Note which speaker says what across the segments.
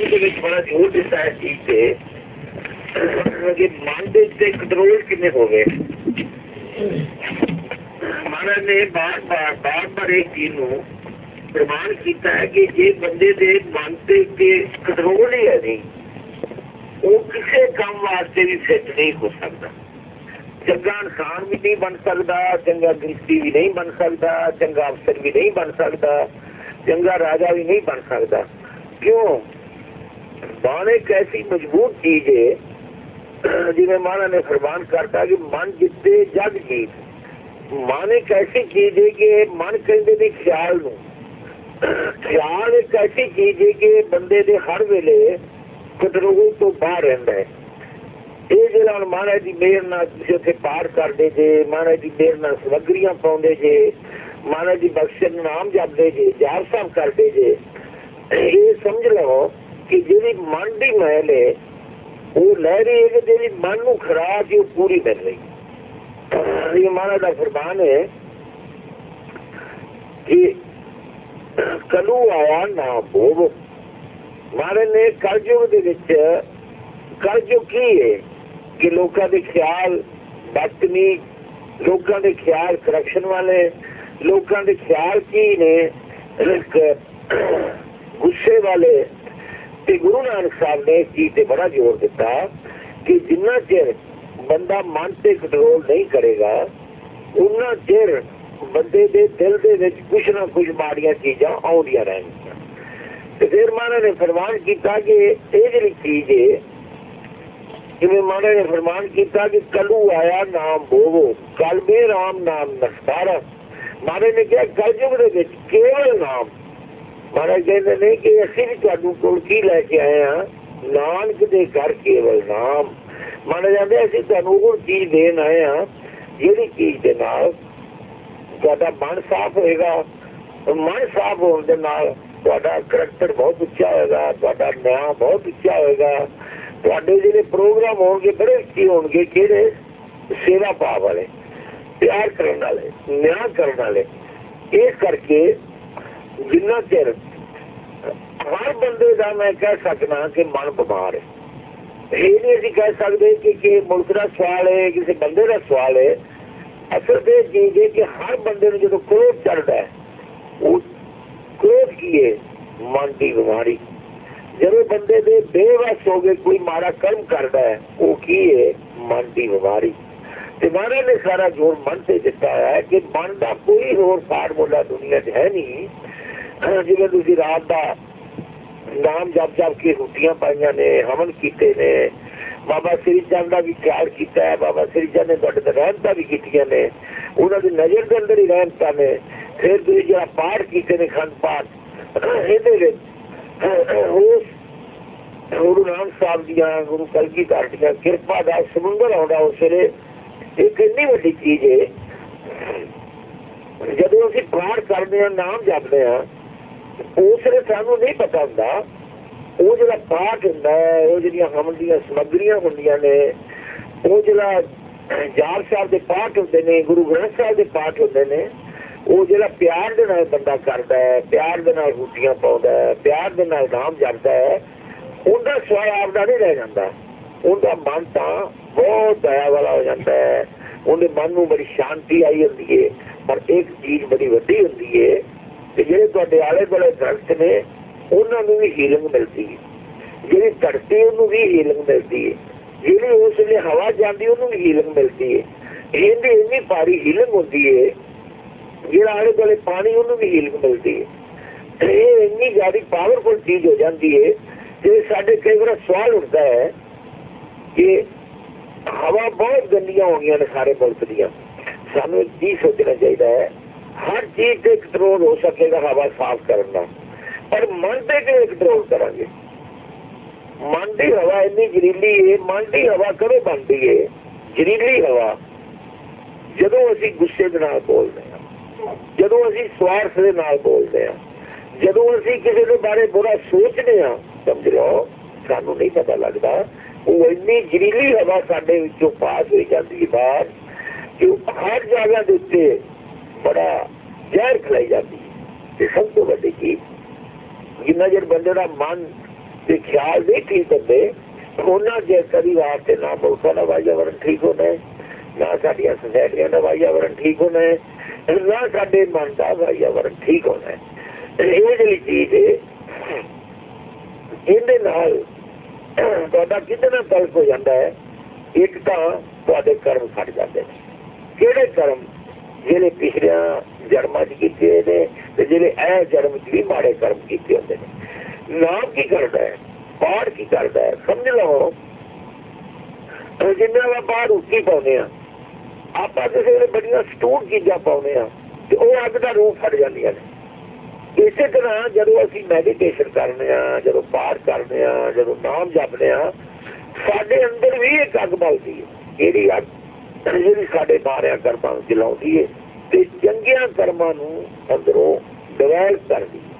Speaker 1: ਉਹਦੇ ਵਿੱਚ ਬੜਾ ਜ਼ੋਰ ਦਿੱਤਾ ਹੈ ਚੀਜ਼ ਤੇ। ਕਿ ਮਨ ਦੇ ਉੱਤੇ ਕੰਟਰੋਲ ਕਿੰਨੇ ਹੋਵੇ ਮਹਾਰਾਜ ਨੇ ਬਾਰ ਬਾਰ ਬਾਰ ਬਾਰ ਇਹ ਚੀਜ਼ ਨੂੰ ਪ੍ਰਮਾਣ ਕੀਤਾ ਹੈ ਕਿ ਜੇ ਬੰਦੇ ਦੇ ਮਨ ਤੇ ਉੱਤੇ ਕੰਟਰੋਲ ਹੀ ਹੈ ਨਹੀਂ, ਉਹ ਕਿਸੇ ਕੰਮ ਵਾਸਤੇ ਵੀ ਫਿੱਟ ਨਹੀਂ ਹੋ ਸਕਦਾ। ਚੰਗਾ ਇਨਸਾਨ ਵੀ ਨਹੀਂ ਬਣ ਸਕਦਾ, ਚੰਗਾ ਗ੍ਰਿਸ਼ਤੀ ਵੀ ਨਹੀਂ ਬਣ ਸਕਦਾ, ਚੰਗਾ ਅਫਸਰ ਵੀ ਨਹੀਂ ਬਣ ਸਕਦਾ, ਚੰਗਾ ਰਾਜਾ ਵੀ ਨਹੀਂ ਬਣ ਸਕਦਾ। ਕਿਉਂ? ਬਾਣ ਇੱਕ ਐਸੀ ਮਜ਼ਬੂਤ ਚੀਜ਼ ਹੈ ਜਿਵੇਂ ਮਹਾਰਾਜ ਨੇ ਫਰਮਾਨ ਕਰਤਾ ਕਿ ਮਨ ਜਿੱਤੇ ਜਗ ਜੀਤ ਮਨ ਇੱਕ ਐਸੀ ਚੀਜ਼ ਹੈ ਕਿ ਮਨ ਕਹਿੰਦੇ ਨੇ ਖਿਆਲ ਨੂੰ ਖਿਆਲ ਇੱਕ ਐਸੀ ਚੀਜ਼ ਹੈ ਕਿ ਬੰਦੇ ਦੇ ਹਰ ਵੇਲੇ ਕੰਟਰੋਲ ਤੋਂ ਬਾਹਰ ਰਹਿੰਦਾ ਹੈ ਇਹ ਜਿਹੜਾ ਹੁਣ ਮਹਾਰਾਜ ਦੀ ਮਿਹਰ ਨਾਲ ਤੁਸੀਂ ਉੱਥੇ ਪਾਰ ਕਰਦੇ ਜੇ ਮਹਾਰਾਜ ਦੀ ਮਿਹਰ ਨਾਲ ਸਮਗਰੀਆਂ ਪਾਉਂਦੇ ਜੇ ਮਹਾਰਾਜ ਦੀ ਬਖਸ਼ਿਸ਼ ਨਾਮ ਜਪਦੇ ਜੇ ਜਾਪ ਸਾਹਿਬ ਕਰਦੇ ਜੇ ਇਹ ਸਮਝ ਲਓ ਕਿ ਜਿਹੜੀ ਮਨ ਦੀ ਮਹਿਲ ਹੈ ਉਹ ਲੈ ਰਹੀ ਹੈ ਕਿ ਜਿਹੜੀ ਮਨ ਨੂੰ ਖਰਾਬ ਉਹ ਪੂਰੀ ਮਿਲ ਰਹੀ ਇਹ ਮਹਾਰਾਜ ਦਾ ਫਰਮਾਨ ਹੈ ਕਿ ਕਲੂ ਆਇਆ ਨਾ ਭੋਗ ਮਹਾਰਾਜ ਨੇ ਕਲਯੁਗ ਦੇ ਵਿੱਚ, ਕਲਯੁਗ ਕੀ ਹੈ ਕਿ ਲੋਕਾਂ ਦੇ ਖਿਆਲ ਬਦਤਮੀ, ਲੋਕਾਂ ਦੇ ਖਿਆਲ ਕਰੈਕਸ਼ਨ ਵਾਲੇ, ਲੋਕਾਂ ਦੇ ਖਿਆਲ ਕੀ ਨੇ? ਗੁੱਸੇ ਵਾਲੇ ਤੇ ਗੁਰੂ ਨਾਨਕ ਸਾਹਿਬ ਨੇ ਇਸ ਚੀਜ਼ ਤੇ ਬੜਾ ਜ਼ੋਰ ਦਿੱਤਾ ਕਿ ਜਿੰਨਾ ਚਿਰ ਬੰਦਾ ਮਨ ਤੇ ਕੰਟਰੋਲ ਨਹੀਂ ਕਰੇਗਾ ਉਹਨਾਂ ਚਿਰ ਬੰਦੇ ਦੇ ਦਿਲ ਦੇ ਵਿੱਚ ਕੁਝ ਨਾ ਕੁਝ ਮਾੜੀਆਂ ਚੀਜ਼ਾਂ ਆਉਂਦੀਆਂ ਰਹਿਣਗੀਆਂ। ਤੇ ਫਿਰ ਮਹਾਰਾਜ ਨੇ ਫਰਮਾਨ ਕੀਤਾ ਕਿ ਇਹ ਜਿਹੜੀ ਚੀਜ਼ ਹੈ ਜਿਵੇਂ ਮਹਾਰਾਜ ਨੇ ਫਰਮਾਨ ਕੀਤਾ ਕਿ ਕਲੂ ਆਇਆ ਨਾਮ ਬੋਵੋ ਕਲਬੇ ਰਾਮ ਨਾਮ ਨਸਤਾਰਾ ਮਹਾਰਾਜ ਨੇ ਕਿਹਾ, ਕਲਯੁਗ ਦੇ ਵਿੱਚ ਕੇਵਲ ਨਾਮ ਮਹਾਰਾਜ ਕਹਿੰਦੇ ਨੇ ਕਿ ਅਸੀਂ ਵੀ ਤੁਹਾਨੂੰ ਕੋਲ ਕੀ ਲੈ ਕੇ ਆਏ ਆ ਨਾਨਕ ਦੇ ਘਰ ਕੇਵਲ ਨਾਮ। ਮਹਾਰਾਜ ਕਹਿੰਦੇ, ਅਸੀਂ ਤੁਹਾਨੂੰ ਉਹ ਚੀਜ਼ ਦੇਣ ਆਏ ਆ ਜਿਹੜੀ ਚੀਜ਼ ਦੇ ਨਾਲ ਤੁਹਾਡਾ ਮਨ ਸਾਫ਼ ਹੋਏਗਾ। ਮਨ ਸਾਫ਼ ਹੋਣ ਦੇ ਨਾਲ ਤੁਹਾਡਾ ਕਰੈਕਟਰ ਬਹੁਤ ਉੱਚਾ ਹੋਏਗਾ, ਤੁਹਾਡਾ ਨਿਆਂ ਬਹੁਤ ਉੱਚਾ ਹੋਏਗਾ। ਤੁਹਾਡੇ ਜਿਹੜੇ ਪ੍ਰੋਗਰਾਮ ਹੋਣਗੇ, ਬੜੇ ਉੱਚੇ ਹੋਣਗੇ, ਕਿਹੜੇ? ਸੇਵਾ ਭਾਵ ਵਾਲੇ, ਪਿਆਰ ਕਰਨ ਵਾਲੇ, ਨਿਆਂ ਕਰਨ ਵਾਲੇ। ਇਸ ਕਰਕੇ ਜਿੰਨਾ ਚਿਰ ਹਰ ਬੰਦੇ ਦਾ ਮੈਂ ਕਹਿ ਸਕਦਾ ਕਿ ਮਨ ਬਿਮਾਰ ਹੈ। ਇਹ ਨਹੀਂ ਅਸੀਂ ਕਹਿ ਸਕਦੇ ਕਿ ਕਿ ਮੁਲਕ ਦਾ ਸਵਾਲ ਹੈ, ਕਿਸੇ ਬੰਦੇ ਦਾ ਸਵਾਲ ਹੈ। ਅਸਲ ਤੇ ਚੀਜ਼ ਹੈ ਕਿ ਹਰ ਬੰਦੇ ਨੂੰ ਜਦੋਂ ਕ੍ਰੋਧ ਚੜਦਾ ਹੈ, ਉਹ ਕ੍ਰੋਧ ਕੀ ਹੈ? ਮਨ ਦੀ ਬਿਮਾਰੀ। ਜਦੋਂ ਬੰਦੇ ਦੇ ਬੇਵਸ ਹੋ ਗਏ ਕੋਈ ਮਾੜਾ ਕਰਮ ਕਰਦਾ ਹੈ, ਉਹ ਕੀ ਹੈ? ਮਨ ਦੀ ਬਿਮਾਰੀ। ਤੇ ਮਹਾਰਾਜ ਨੇ ਸਾਰਾ ਜੋਰ ਮਨ ਤੇ ਦਿੱਤਾ ਹੈ ਕਿ ਮਨ ਦਾ ਕੋਈ ਹੋਰ ਫਾਰਮੂਲਾ ਦੁਨੀਆ 'ਚ ਹੈ ਨਹੀਂ। ਜਿਵੇਂ ਤੁਸੀਂ ਰਾਤ ਦਾ ਨਾਮ ਜਪ ਜਪ ਕੇ ਰੋਟੀਆਂ ਪਾਈਆਂ ਨੇ, ਹਵਨ ਕੀਤੇ ਨੇ। ਬਾਬਾ ਸ੍ਰੀ ਚੰਦ ਦਾ ਵੀ ਖਿਆਲ ਕੀਤਾ ਹੈ, ਬਾਬਾ ਸ੍ਰੀ ਚੰਦ ਨੇ ਤੁਹਾਡੇ ਤੇ ਰਹਿਮਤਾਂ ਵੀ ਕੀਤੀਆਂ ਨੇ। ਉਹਨਾਂ ਦੀ ਨਜ਼ਰ ਦੇ ਅੰਦਰ ਹੀ ਰਹਿਮਤਾਂ ਨੇ। ਫਿਰ ਤੁਸੀਂ ਜਿਹੜਾ ਪਾਠ ਕੀਤੇ ਨੇ ਖੰਡ ਪਾਠ, ਇਹਦੇ ਵਿੱਚ ਉਸ ਗੁਰੂ ਨਾਨਕ ਸਾਹਿਬ ਦੀਆਂ, ਗੁਰੂ ਕਲਗੀ ਦੀਆਂ ਕਿਰਪਾ ਦਾ ਸਮੁੰਦਰ ਆਉਂਦਾ ਉਸ ਵੇਲੇ। ਇੱਕ ਇੰਨੀ ਵੱਡੀ ਚੀਜ਼ ਹੈ ਜਦੋਂ ਅਸੀਂ ਪਾਠ ਕਰਦੇ ਹਾਂ, ਨਾਮ ਜਪਦੇ ਹਾਂ ਉਸ ਸਾਨੂੰ ਨਹੀਂ ਪਤਾ ਹੁੰਦਾ। ਉਹ ਜਿਹੜਾ ਪਾਠ ਹੁੰਦਾ ਉਹ ਜਿਹੜੀਆਂ ਹਮਨ ਦੀਆਂ ਸਮਗਰੀਆਂ ਹੁੰਦੀਆਂ ਨੇ, ਉਹ ਜਿਹੜਾ ਜਾਰ ਸਾਹਿਬ ਦੇ ਪਾਠ ਹੁੰਦੇ ਨੇ, ਗੁਰੂ ਗ੍ਰੰਥ ਸਾਹਿਬ ਦੇ ਪਾਠ ਹੁੰਦੇ ਨੇ, ਉਹ ਜਿਹੜਾ ਪਿਆਰ ਦੇ ਨਾਲ ਬੰਦਾ ਕਰਦਾ ਹੈ, ਪਿਆਰ ਦੇ ਨਾਲ ਰੋਟੀਆਂ ਪਾਉਂਦਾ ਹੈ, ਪਿਆਰ ਦੇ ਨਾਲ ਨਾਮ ਜਪਦਾ ਹੈ, ਉਹਦਾ ਸਵਾਇ ਆਪਦਾ ਨਹੀਂ ਰਹਿ ਜਾਂਦਾ। ਉਹਦਾ ਮਨ ਤਾਂ ਬਹੁਤ ਦਇਆ ਵਾਲਾ ਹੋ ਜਾਂਦਾ ਹੈ। ਉਹਦੇ ਮਨ ਨੂੰ ਬੜੀ ਸ਼ਾਂਤੀ ਆਈ ਹੁੰਦੀ ਹੈ, ਪਰ ਇੱਕ ਚੀਜ਼ ਬੜੀ ਵੱਡੀ ਹੁੰਦੀ ਹੈ ਤੇ ਜਿਹੜੇ ਤੁਹਾਡੇ ਆਲੇ ਦੁਆਲੇ ਦਰਖਤ ਨੇ, ਉਹਨਾਂ ਨੂੰ ਵੀ ਹੀਲਿੰਗ ਮਿਲਦੀ ਹੈ। ਜਿਹੜੀ ਧਰਤੀ ਉਹਨੂੰ ਵੀ ਹੀਲਿੰਗ ਮਿਲਦੀ ਹੈ। ਜਿਹੜੀ ਉਸ ਵੇਲੇ ਹਵਾ ਜਾਂਦੀ, ਉਹਨੂੰ ਵੀ ਹੀਲਿੰਗ ਮਿਲਦੀ ਹੈ। ਇਹਦੀ ਇੰਨੀ ਭਾਰੀ ਹੀਲਿੰਗ ਹੁੰਦੀ ਹੈ, ਜਿਹੜਾ ਆਲੇ ਦੁਆਲੇ ਪਾਣੀ, ਉਹਨੂੰ ਵੀ ਹੀਲਿੰਗ ਮਿਲਦੀ ਹੈ। ਇਹ ਇੰਨੀ ਜ਼ਿਆਦਾ ਪਾਵਰਫੁਲ ਚੀਜ਼ ਹੋ ਜਾਂਦੀ ਹੈ ਕਿ ਸਾਡੇ ਕਈ ਵਾਰ ਸਵਾਲ ਉੱਠਦਾ ਹੈ ਕਿ ਹਵਾ ਬਹੁਤ ਗੰਦੀਆਂ ਹੋ ਗਈਆਂ ਨੇ ਸਾਰੇ ਮੁਲਕ ਦੀਆਂ। ਸਾਨੂੰ ਇੱਕ ਸੋਚਣਾ ਚਾਹੀਦਾ ਹੈ। ਹਰ ਚੀਜ਼ ਤੇ ਕੰਟਰੋਲ ਹੋ ਸਕੇਗਾ ਹਵਾ ਸਾਫ਼ ਕਰਨ ਦਾ ਪਰ ਮਨ ਤੇ ਕਿਵੇਂ ਕੰਟਰੋਲ ਕਰਾਂਗੇ। ਮਨ ਦੀ ਹਵਾ ਇੰਨੀ ਜ਼ਹਿਰੀਲੀ ਹੈ ਮਨ ਦੀ ਹਵਾ ਕਦੋਂ ਬਣਦੀ ਹੈ ਜ਼ਹਿਰੀਲੀ ਹਵਾ ਜਦੋਂ ਅਸੀਂ ਗੁੱਸੇ ਦੇ ਨਾਲ ਬੋਲਦੇ ਹਾਂ, ਜਦੋਂ ਅਸੀਂ ਸਵਾਰਥ ਦੇ ਨਾਲ ਬੋਲਦੇ ਹਾਂ, ਜਦੋਂ ਅਸੀਂ ਕਿਸੇ ਦੇ ਬਾਰੇ ਬੁਰਾ ਸੋਚਦੇ ਹਾਂ ਸਮਝ ਲਓ ਸਾਨੂੰ ਨਹੀਂ ਪਤਾ ਲੱਗਦਾ, ਉਹ ਇੰਨੀ ਜ਼ਹਿਰੀਲੀ ਹਵਾ ਸਾਡੇ ਵਿੱਚੋਂ ਪਾਸ ਹੋਈ ਜਾਂਦੀ ਹੈ ਬਾਹਰ, ਕਿ ਹਰ ਜਗ੍ਹਾ ਦੇ ਉੱਤੇ ਬੜਾ ਜ਼ਹਿਰ ਖਲਾਈ ਜਾਂਦੀ ਤੇ ਸਭ ਤੋਂ ਵੱਡੀ ਚੀਜ਼, ਜਿੰਨਾ ਜਰ ਬੰਦੇ ਦਾ ਮਨ ਤੇ ਖਿਆਲ ਨਹੀਂ ਠੀਕ ਹੁੰਦੇ, ਉਹਨਾਂ ਜੇ ਕਦੀ ਵਾਸਤੇ ਨਾ ਮੁਲਕਾਂ ਦਾ ਵਾਤਾਵਰਨ ਠੀਕ ਹੋਣਾ ਨਾ ਸਾਡੀਆਂ ਸੁਸਾਇਟੀਆਂ ਦਾ ਵਾਤਾਵਰਨ ਠੀਕ ਹੋਣਾ ਨਾ ਸਾਡੇ ਮਨ ਦਾ ਵਾਤਾਵਰਨ ਠੀਕ ਹੋਣਾ ਇਹ ਜਿਹੜੀ ਚੀਜ਼ ਹੈ, ਇਹਦੇ ਨਾਲ ਤੁਹਾਡਾ ਕਿੰਨਾ ਤਲਕ ਹੋ ਜਾਂਦਾ ਹੈ, ਇੱਕ ਤਾਂ ਤੁਹਾਡੇ ਕਰਮ ਖੜ ਜਾਂਦੇ ਨੇ। ਕਿਹੜੇ ਕਰਮ? ਜਿਹੜੇ ਪਿਛਲਿਆਂ ਜਨਮਾਂ 'ਚ ਕੀਤੇ ਨੇ ਤੇ ਜਿਹੜੇ ਇਹ ਜਨਮ 'ਚ ਵੀ ਮਾੜੇ ਕਰਮ ਕੀਤੇ ਹੁੰਦੇ ਨੇ। ਨਾਮ ਕੀ ਕਰਦਾ ਹੈ? ਪਾਠ ਕੀ ਕਰਦਾ ਹੈ? ਸਮਝ ਲਓ। ਜਿੰਨਾ ਵਾ ਬਾਹਰ ਉੱਚੀ ਪਾਉਂਦੇ ਆ ਆਪਾਂ ਕਿਸੇ ਵੇਲੇ ਬੜੀਆਂ ਸਟੂਡ ਚੀਜ਼ਾਂ ਪਾਉਂਦੇ ਆ ਤੇ ਉਹ ਅੱਗ ਦਾ ਰੂਪ ਫੜ ਜਾਂਦੀਆਂ ਨੇ। ਇਸੇ ਤਰ੍ਹਾਂ ਜਦੋਂ ਅਸੀਂ ਮੈਡੀਟੇਸ਼ਨ ਕਰਦੇ ਆ ਜਦੋਂ ਪਾਠ ਕਰਦੇ ਆ ਜਦੋਂ ਨਾਮ ਜਪਦੇ ਆ ਸਾਡੇ ਅੰਦਰ ਵੀ ਇੱਕ ਅੱਗ ਬਲਦੀ ਹੈ। ਜਿਹੜੀ ਅੱਗ? ਜਿਹੜੀ ਸਾਡੇ ਸਾਰਿਆਂ ਕਰਮਾਂ ਨੂੰ ਚਲਾਉਂਦੀ ਹੈ ਤੇ ਚੰਗਿਆਂ ਕਰਮਾਂ ਨੂੰ ਅੰਦਰੋਂ ਡਿਵੈਲਪ ਕਰਦੀ ਹੈ